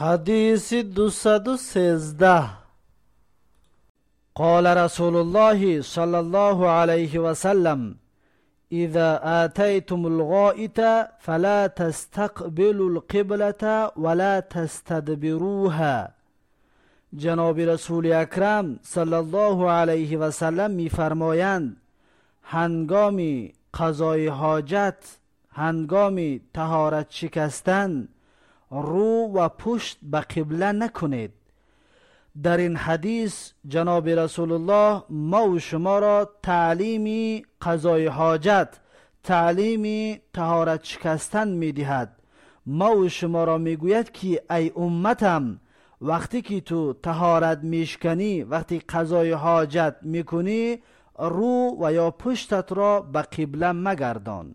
حديث دوسد سيزده. قال رسول الله صلى الله عليه وسلم إذا آتيتم الغائط فلا تستقبلوا القبلة ولا تستدبروها. جناب رسول اکرم صلی الله علیه و سلم میفرمایند هنگامی قضای حاجت هنگامی تهارت شکستن رو و پشت به قبله نکنید. در این حدیث جناب رسول الله ما و شما را تعلیمی قضای حاجت تعلیمی تهارت شکستن می دهد ما و شما را می گوید که ای امتم وقتی که تو تهارت میشکنی وقتی قضای حاجت می‌کنی رو و یا پشتت را به قبله مگردان.